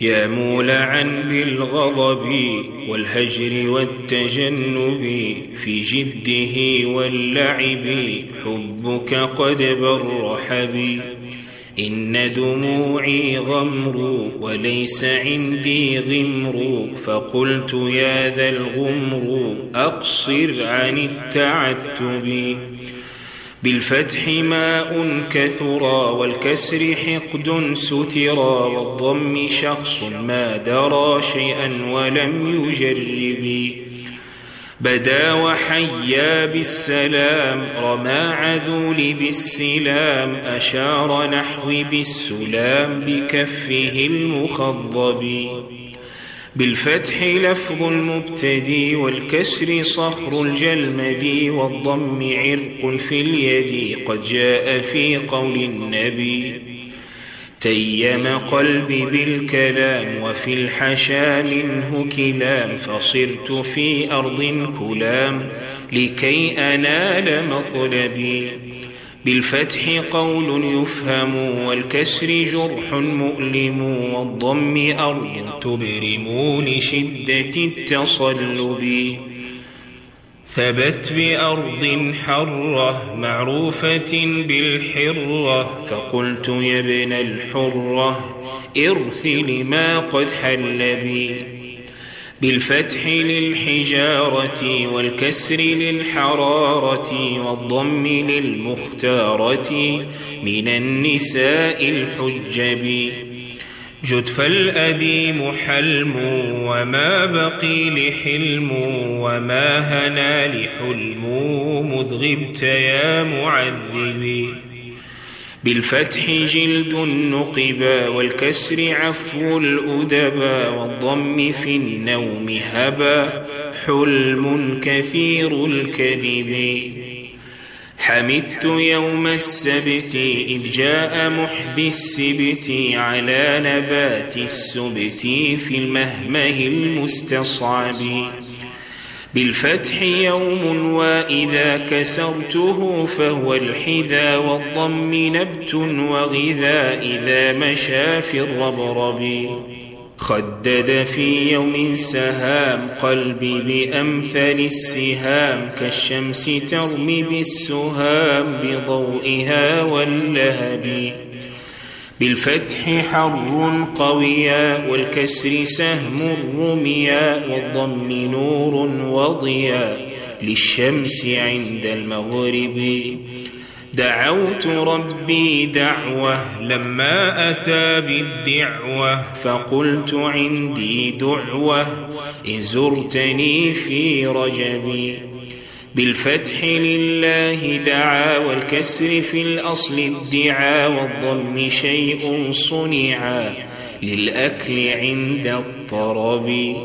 يا مولعا بالغضب والهجر والتجنب في جده واللعب حبك قد برح بي. إن دموعي غمر وليس عندي غمر فقلت يا ذا الغمر أقصر عن التعتب. بالفتح ماء كثرا والكسر حقد سترا والضم شخص ما درى شيئا ولم يجرب. بدا وحيا بالسلام رمى عذول بالسلام أشار نحو بالسلام بكفه المخضب. بالفتح لفظ المبتدي والكسر صخر الجلمد والضم عرق في اليد قد جاء في قول النبي. تيم قلبي بالكلام وفي الحشا منه كلام فصرت في أرض كلام لكي أنال مطلبي. بالفتح قول يفهم والكسر جرح مؤلم والضم أرض تبرم لشدة التصلب. ثبت بأرض حرة معروفة بالحرة فقلت يا ابن الحرة ارث لما قد حل بي. بالفتح للحجارة والكسر للحرارة والضم للمختارة من النساء الحجب. جدف الأديم حلم وما بقي لحلم وما هنا لحلم مذ غبت يا معذبي بالفتح جلد النقبا والكسر عفو الأدبا والضم في النوم هبا حلم كثير الكذب. حمدت يوم السبت إذ جاء محدي السبت على نبات السبت في المهمه المستصعب. بالفتح يوم وإذا كسرته فهو الحذا والضم نبت وغذا إذا مشى في الربرب. خدد في يوم سهام قلبي بأمثل السهام كالشمس ترمي بالسهام بضوئها واللهب. بالفتح حر قويا والكسر سهم رميا والضم نور وضيا للشمس عند المغرب. دعوت ربي دعوة لما أتى بالدعوة فقلت عندي دعوة إن زرتني في رجبي. بالفتح لله دعا والكسر في الأصل ادعا والضم شيء صنعا للأكل عند الطرب.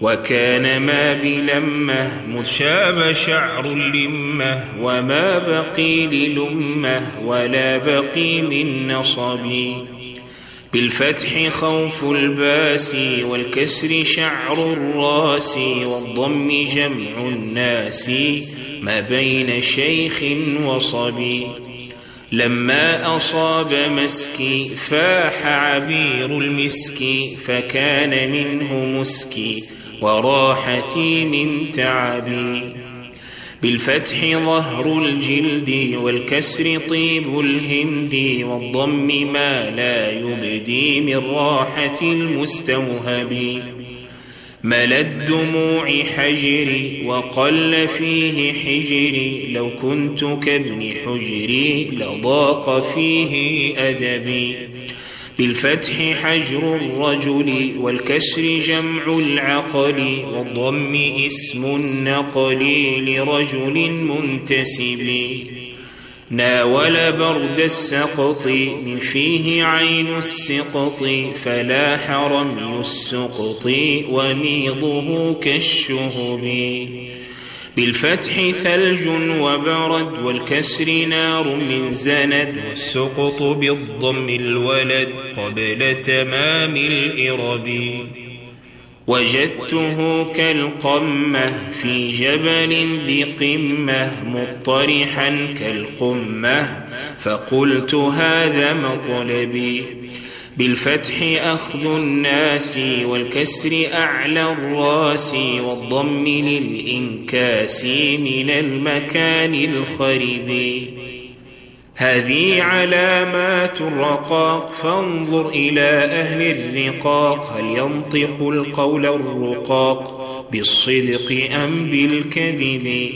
وكان ما بلمة مشاب شعر لمة وما بقي للمة ولا بقي من نصب بالفتح خوف الباس والكسر شعر الراس والضم جمع الناس ما بين شيخ وصبي. لما أصاب مسكي فاح عبير المسك فكان منه مسكي وراحتي من تعبي. بالفتح ظهر الجلد والكسر طيب الهند والضم ما لا يبدي من راحة المستوهب. ملا الدموع حجري وقل فيه حجري لو كنت كابن حجري لضاق فيه أدبي. بالفتح حجر الرجل والكسر جمع العقل والضم اسم النقل لرجل منتسب. ناول برد السقط من فيه عين السقط فلاح رمي السقط وميضه كالشهب. بالفتح ثلج وبرد والكسر نار من زند والسقط بالضم الولد قبل تمام الإرب. وجدته كالقمة في جبل ذي قمة مطرحا كالقمة فقلت هذا مطلبي. بالفتح أخذ الناس والكسر أعلى الرأس والضم للإنكاس من المكان الخرب. هذه علامات الرقاق فانظر إلى أهل الرقاق هل ينطق القول الرقاق بالصدق أم بالكذب؟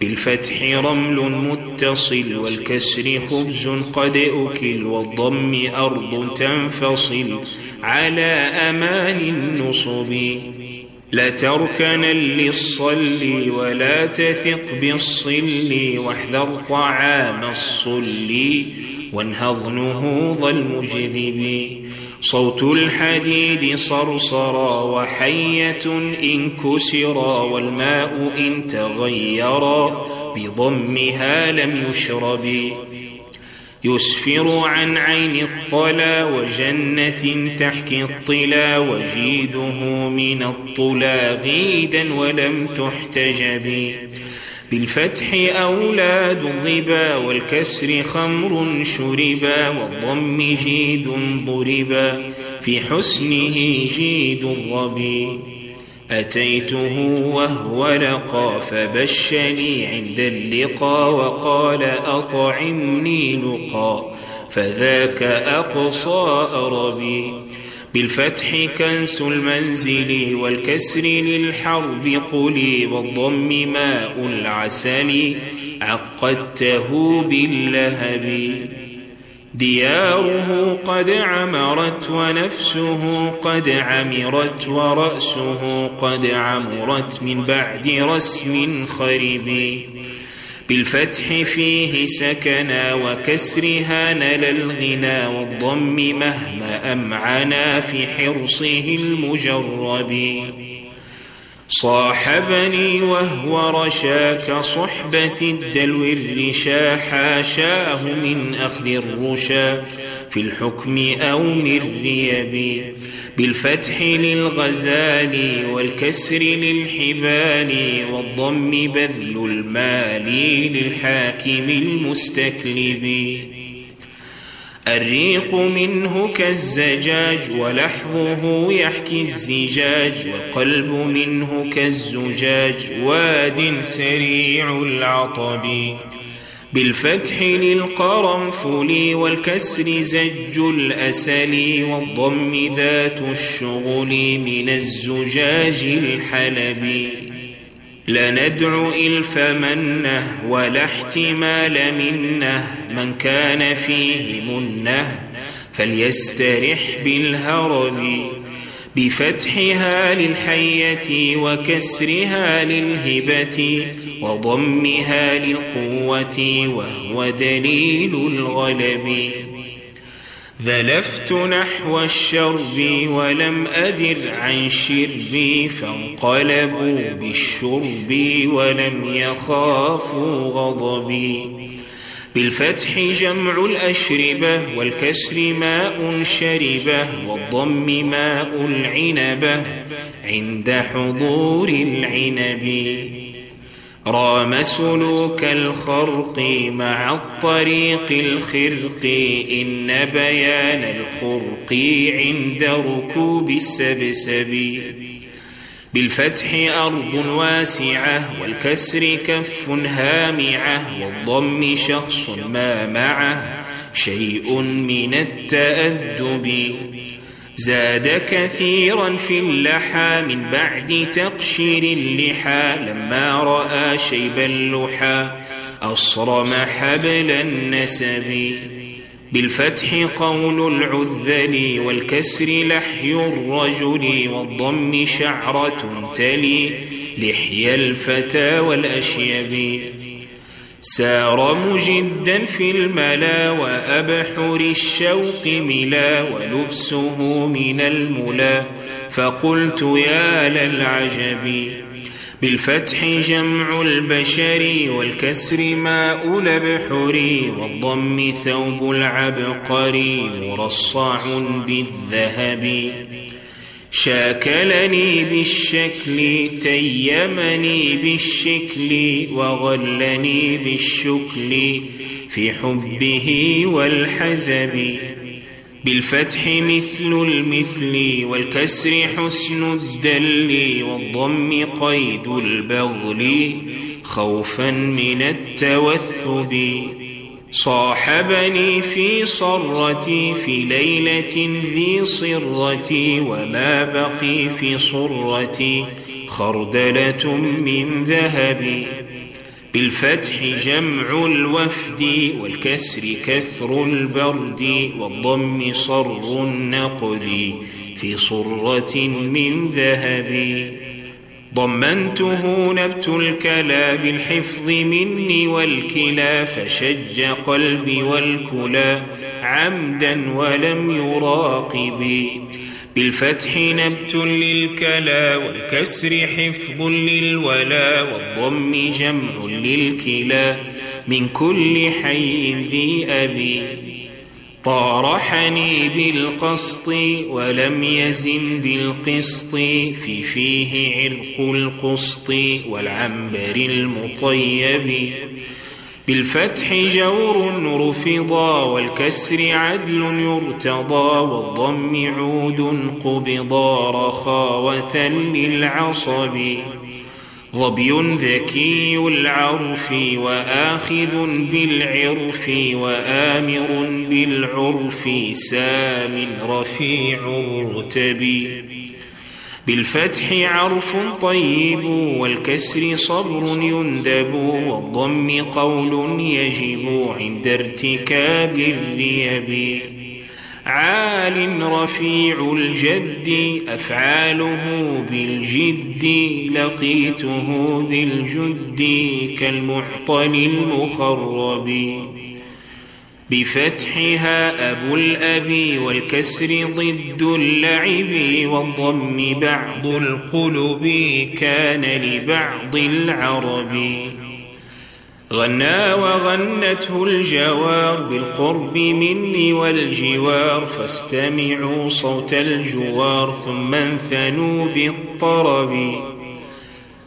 بالفتح رمل متصل والكسر خبز قد أكل والضم أرض تنفصل على أمان النصب. لتركنا للصل ولا تثق بالصل واحذر طعام الصل وانهض نهوض المجذب. صوت الحديد صرصرا وحية إن كسرا والماء إن تغيرا بضمها لم يشرب. يسفر عن عين الطلا وجنة تحكي الطلا وجيده من الطلا غيدا ولم تحتجب. بالفتح أولاد الظبا والكسر خمر شربا والضم جيد ضربا في حسنه جيد الظبي أتيته وهو لقى فبشني عند اللقى وقال أطعمني لقى فذاك أقصى أربي بالفتح كنس المنزل والكسر للحرب قلي والضم ماء العسل عقدته باللهب. دياره قد عمرت ونفسه قد عمرت ورأسه قد عمرت من بعد رسم خرب بالفتح فيه سكنا وكسرها نل الغنى والضم مهما أمعنا في حرصه المجرب. صاحبني وهو رشاك صحبة الدلو الرشا حاشاه من أخذ الرشا في الحكم أو من ريب بالفتح للغزال والكسر للحبال والضم بذل المال للحاكم المستكلب الريق منه كالزجاج ولحظه يحكي الزجاج والقلب منه كالزجاج واد سريع العطب. بالفتح للقرنفل والكسر زج الأسل والضم ذات الشغل من الزجاج الحلبي لندعو إلف منه ولا احتمال منه من كان فيه منه فليسترح بالهرب بفتحها للحية وكسرها للهبة وضمها للقوة وهو دليل الغلب. ذلفت نحو الشرب ولم أدر عن شربي فانقلبوا بالشرب ولم يخافوا غضبي. بالفتح جمع الأشربة والكسر ماء شربة والضم ماء العنبة عند حضور العنب. رام سلوك الخرق مع الطريق الخرق إن بيان الخرق عند ركوب السبسب. بالفتح أرض واسعة والكسر كف هامعة والضم شخص ما معه شيء من التأدب. زاد كثيرا في اللحى من بعد تقشير اللحى لما رأى شيب اللحى أصرم حبل النسب. بالفتح قول العذل والكسر لحي الرجل والضم شعرة تلي لحي الفتى والأشيب. سار مجدا في الملا وأبحر الشوق ملا ولبسه من الملا فقلت يا للعجب بالفتح جمع البشر والكسر ماء الأبحر والضم ثوب العبقري مرصع بالذهب شاكلني بالشكل تيمني بالشكل وغلني بالشكل في حبه والحزب. بالفتح مثل المثل والكسر حسن الدل والضم قيد البغل خوفا من التوثب. صاحبني في صرتي في ليلة ذي صرتي وما بقي في صرتي خردلة من ذهب بالفتح جمع الوفد والكسر كثر البرد والضم صر النقد في صرة من ذهب ضمنته نبت الكلا بالحفظ مني والكلا فشج قلبي والكلا عمدا ولم يراقب بالفتح نبت للكلا والكسر حفظ للولا والضم جمع للكلا من كل حي ذي أبي. طارحني بالقسط ولم يزن بالقسط في فيه عرق القسط والعنبر المطيب. بالفتح جور رفضا والكسر عدل يرتضى والضم عود قبضا رخاوة للعصب. ظبي ذكي العرف وآخذ بالعرف وآمر بالعرف سام رفيع رتب بالفتح عرف طيب والكسر صبر يندب والضم قول يجب عند ارتكاب الريب. عال رفيع الجد أفعاله بالجد لقيته بالجد كالمعطل المخرب. بفتحها أبو الأبي والكسر ضد اللعب والضم بعض القلب كان لبعض العرب. غنى وغنته الجوار بالقرب مني والجوار فاستمعوا صوت الجوار ثم انثنوا بالطرب.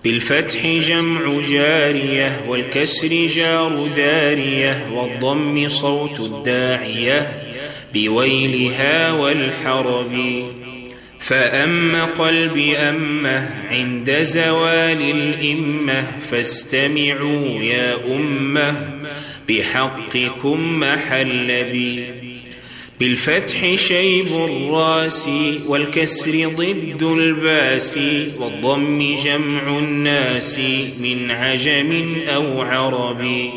بالفتح جمع جارية والكسر جار دارية والضم صوت الداعية بويلها والحرب. فأم قلبي أمه عند زوال الإمة فاستمعوا يا أمه بحقكم محل بي بالفتح شيب الراس والكسر ضد الباس والضم جمع الناس من عجم أو عربي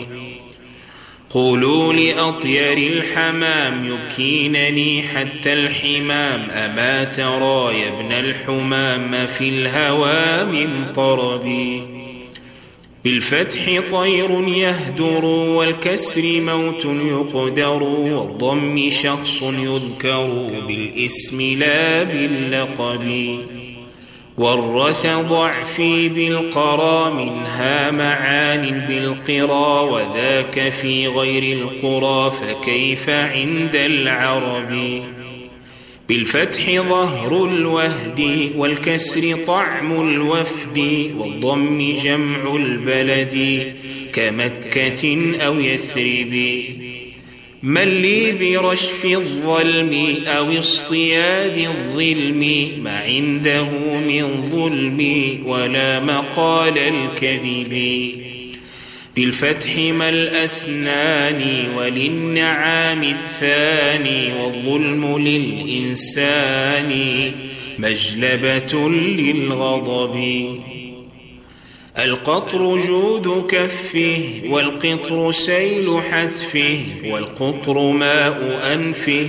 قولوا لأطير الحمام يبكينني حتى الحمام. أما ترى يا ابن الحمام في الهوى من طربي؟ بالفتح طير يهدر والكسر موت يقدر والضم شخص يذكر بالاسم لا باللقب. ورث ضعفي بالقرى منها معان بالقرى وذاك في غير القرى فكيف عند العرب؟ بالفتح ظهر الوهد والكسر طعم الوفد والضم جمع البلد كمكة أو يثرب. من لي برشف الظلم أو اصطياد الظلم ما عنده من ظلم ولا مقال الكذب. بالفتح ما الأسنان وللنعام الثاني والظلم للإنسان مجلبة للغضب. القطر جود كفه والقطر سيل حتفه والقطر ماء أنفه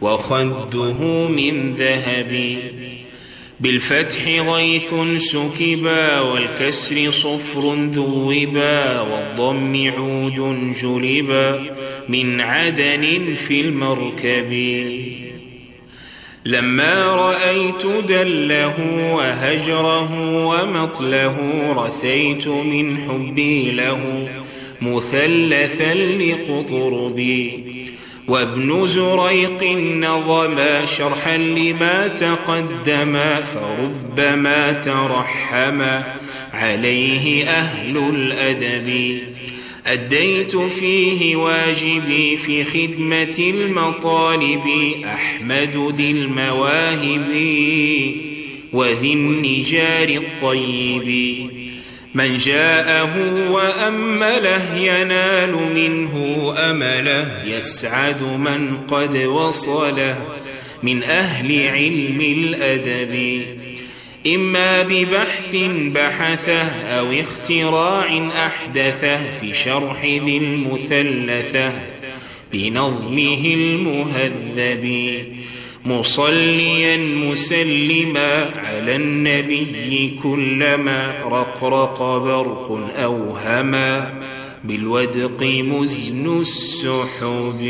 وخده من ذهب. بالفتح غيث سكبا والكسر صفر ذوبا والضم عود جلبا من عدن في المركب. لما رأيت دله وهجره ومطله رثيت من حبي له مثلثا لقطربي. وابن زريق نظم شرحا لما تقدم فربما ترحم عليه أهل الأدب. أديت فيه واجبي في خدمة المطالب أحمد ذي المواهب وذي النجار الطيب. من جاءه وأمله ينال منه أمله يسعد من قد وصله من أهل علم الأدب. إما ببحث بحثه أو اختراع أحدثه في شرح ذي المثلثة بنظمه المهذب مصليا مسلما على النبي كلما رقرق برق أوهما بالودق مزن السحب.